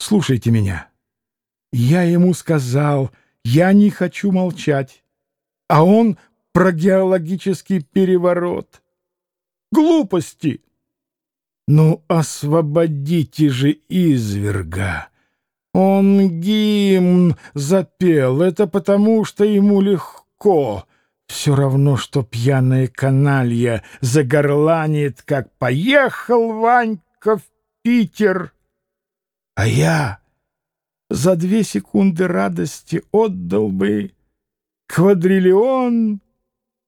Слушайте меня. Я ему сказал, я не хочу молчать, а он про геологический переворот. Глупости! Ну, освободите же изверга. Он гимн запел, это потому, что ему легко. Все равно, что пьяная каналья загорланит, как «Поехал Ванька в Питер!» А я за две секунды радости отдал бы квадриллион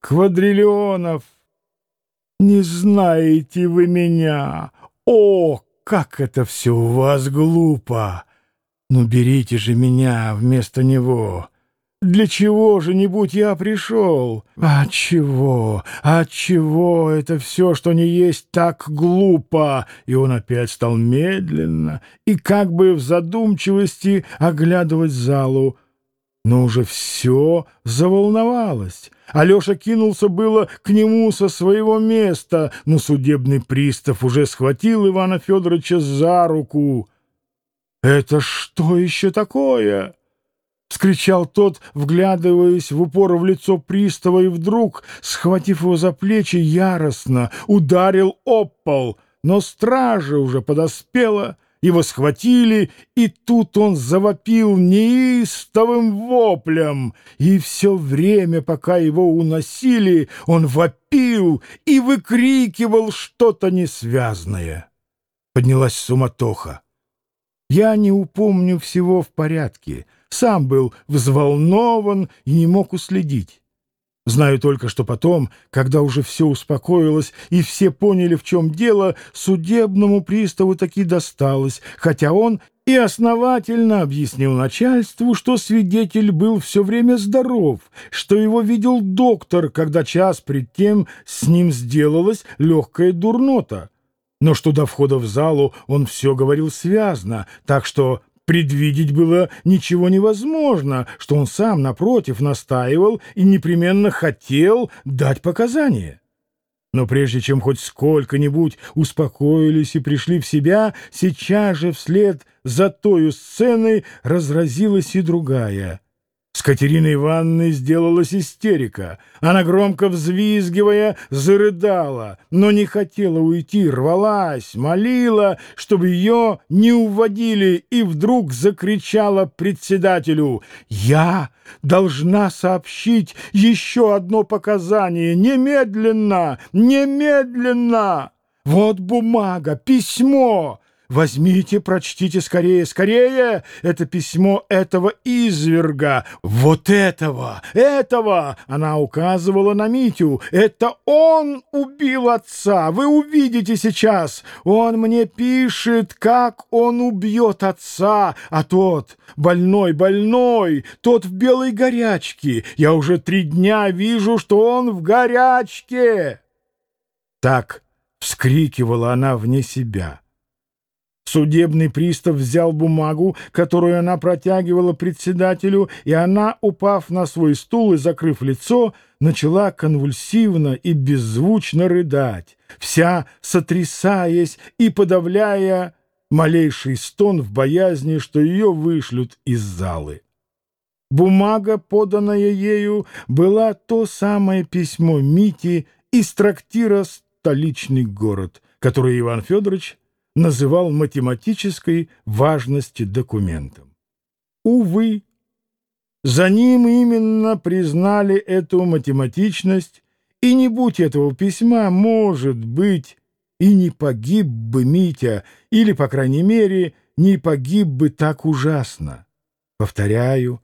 квадриллионов. Не знаете вы меня. О, как это все у вас глупо! Ну, берите же меня вместо него. Для чего же нибудь я пришел? От чего? От чего это все, что не есть, так глупо? И он опять стал медленно и как бы в задумчивости оглядывать залу. Но уже все заволновалось. Алеша кинулся было к нему со своего места, но судебный пристав уже схватил Ивана Федоровича за руку. «Это что еще такое?» — вскричал тот, вглядываясь в упор в лицо пристава, и вдруг, схватив его за плечи, яростно ударил об пол. Но стража уже подоспела, его схватили, и тут он завопил неистовым воплем. И все время, пока его уносили, он вопил и выкрикивал что-то несвязное. Поднялась суматоха. Я не упомню всего в порядке — сам был взволнован и не мог уследить. Знаю только, что потом, когда уже все успокоилось и все поняли, в чем дело, судебному приставу таки досталось, хотя он и основательно объяснил начальству, что свидетель был все время здоров, что его видел доктор, когда час пред тем с ним сделалась легкая дурнота, но что до входа в залу он все говорил связно, так что Предвидеть было ничего невозможно, что он сам, напротив, настаивал и непременно хотел дать показания. Но прежде чем хоть сколько-нибудь успокоились и пришли в себя, сейчас же вслед за той сценой разразилась и другая — с Катериной Ивановной сделалась истерика. Она, громко взвизгивая, зарыдала, но не хотела уйти, рвалась, молила, чтобы ее не уводили, и вдруг закричала председателю «Я должна сообщить еще одно показание! Немедленно! Немедленно! Вот бумага, письмо!» Возьмите, прочтите скорее, скорее это письмо этого изверга, вот этого, этого!» Она указывала на Митю. «Это он убил отца, вы увидите сейчас. Он мне пишет, как он убьет отца, а тот, больной, больной, тот в белой горячке. Я уже три дня вижу, что он в горячке!» Так вскрикивала она вне себя. Судебный пристав взял бумагу, которую она протягивала председателю, и она, упав на свой стул и закрыв лицо, начала конвульсивно и беззвучно рыдать, вся сотрясаясь и подавляя малейший стон в боязни, что ее вышлют из залы. Бумага, поданная ею, была то самое письмо Мити из трактира «Столичный город», который Иван Федорович называл математической важности документом. Увы, за ним именно признали эту математичность, и не будь этого письма, может быть, и не погиб бы Митя, или, по крайней мере, не погиб бы так ужасно. Повторяю,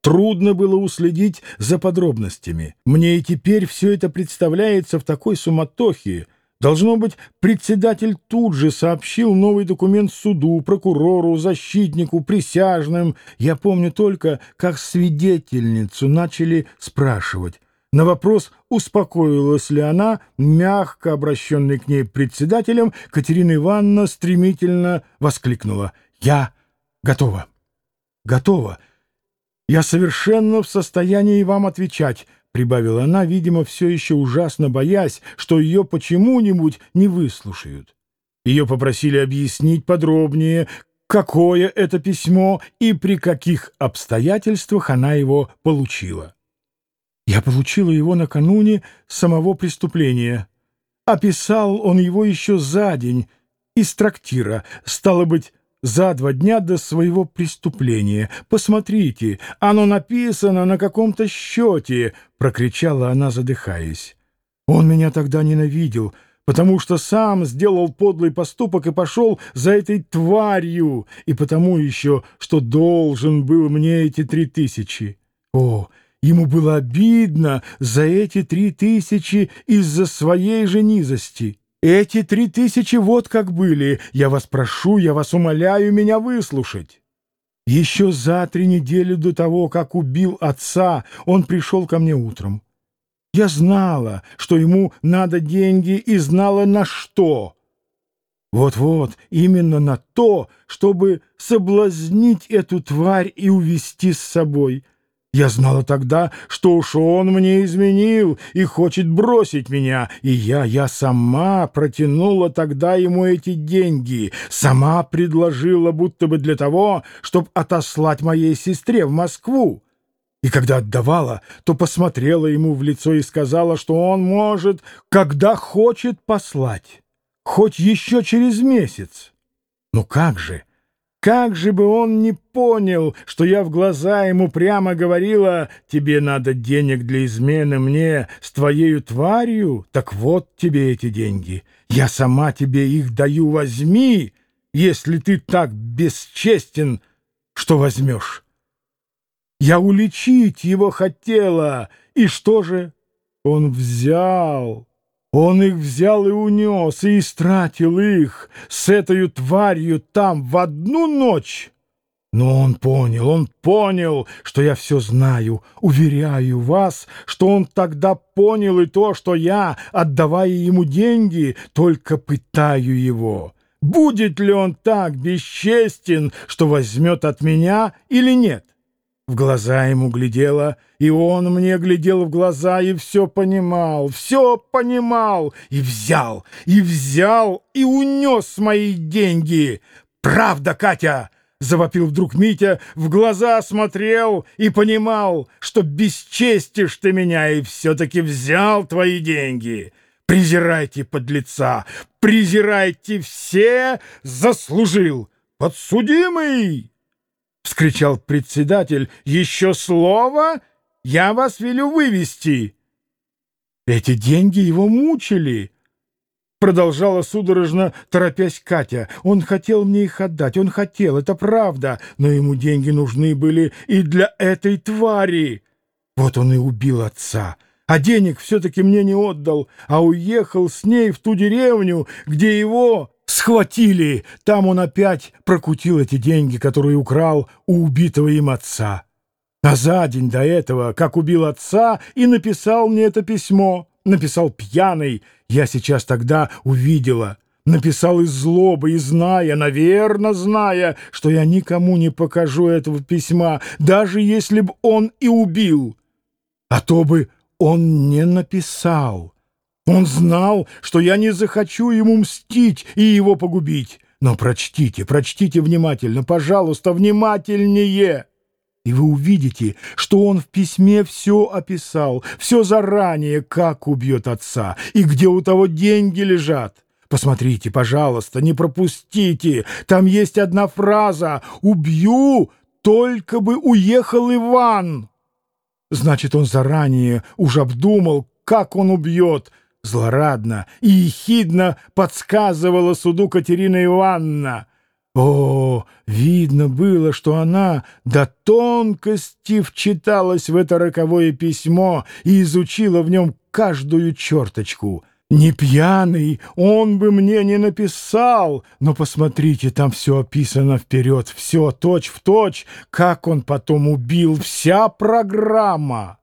трудно было уследить за подробностями. Мне и теперь все это представляется в такой суматохе, Должно быть, председатель тут же сообщил новый документ суду, прокурору, защитнику, присяжным. Я помню только, как свидетельницу начали спрашивать. На вопрос, успокоилась ли она, мягко обращенный к ней председателем, Катерина Ивановна стремительно воскликнула. «Я готова! Готова! Я совершенно в состоянии вам отвечать!» — прибавила она, видимо, все еще ужасно боясь, что ее почему-нибудь не выслушают. Ее попросили объяснить подробнее, какое это письмо и при каких обстоятельствах она его получила. Я получила его накануне самого преступления. Описал он его еще за день из трактира, стало быть, за два дня до своего преступления. Посмотрите, оно написано на каком-то счете!» — прокричала она, задыхаясь. Он меня тогда ненавидел, потому что сам сделал подлый поступок и пошел за этой тварью, и потому еще, что должен был мне эти три тысячи. О, ему было обидно за эти три тысячи из-за своей же низости. Эти три тысячи вот как были. Я вас прошу, я вас умоляю меня выслушать. Еще за три недели до того, как убил отца, он пришел ко мне утром. Я знала, что ему надо деньги, и знала на что. Вот-вот, именно на то, чтобы соблазнить эту тварь и увести с собой — я знала тогда, что уж он мне изменил и хочет бросить меня, и я, я сама протянула тогда ему эти деньги, сама предложила будто бы для того, чтобы отослать моей сестре в Москву. И когда отдавала, то посмотрела ему в лицо и сказала, что он может, когда хочет послать, хоть еще через месяц. Ну как же? Как же бы он не понял, что я в глаза ему прямо говорила, «Тебе надо денег для измены мне с твоею тварью? Так вот тебе эти деньги. Я сама тебе их даю, возьми, если ты так бесчестен, что возьмешь». Я уличить его хотела, и что же? Он взял... Он их взял и унес, и истратил их с этой тварью там в одну ночь. Но он понял, он понял, что я все знаю. Уверяю вас, что он тогда понял и то, что я, отдавая ему деньги, только пытаю его. Будет ли он так бесчестен, что возьмет от меня или нет? В глаза ему глядела, и он мне глядел в глаза, и все понимал, все понимал, и взял, и взял, и унес мои деньги. «Правда, Катя!» — завопил вдруг Митя, в глаза смотрел и понимал, что бесчестишь ты меня, и все-таки взял твои деньги. Презирайте подлеца, презирайте все, заслужил. Подсудимый! — вскричал председатель. — Еще слово, я вас велю вывести. Эти деньги его мучили. Продолжала судорожно, торопясь Катя. Он хотел мне их отдать, он хотел, это правда, но ему деньги нужны были и для этой твари. Вот он и убил отца. А денег все-таки мне не отдал, а уехал с ней в ту деревню, где его Схватили! Там он опять прокутил эти деньги, которые украл у убитого им отца. А за день до этого, как убил отца, и написал мне это письмо. Написал пьяный. Я сейчас тогда увидела. Написал из злобы и зная, наверное, зная, что я никому не покажу этого письма, даже если б он и убил. А то бы он не написал. Он знал, что я не захочу ему мстить и его погубить. Но прочтите, прочтите внимательно, пожалуйста, внимательнее. И вы увидите, что он в письме все описал, все заранее, как убьет отца и где у того деньги лежат. Посмотрите, пожалуйста, не пропустите. Там есть одна фраза «Убью, только бы уехал Иван». Значит, он заранее уже обдумал, как он убьет, злорадно и ехидно подсказывала суду Катерина Ивановна. О, видно было, что она до тонкости вчиталась в это роковое письмо и изучила в нем каждую черточку. Не пьяный, он бы мне не написал, но посмотрите, там все описано вперед, все точь в точь, как он потом убил, вся программа.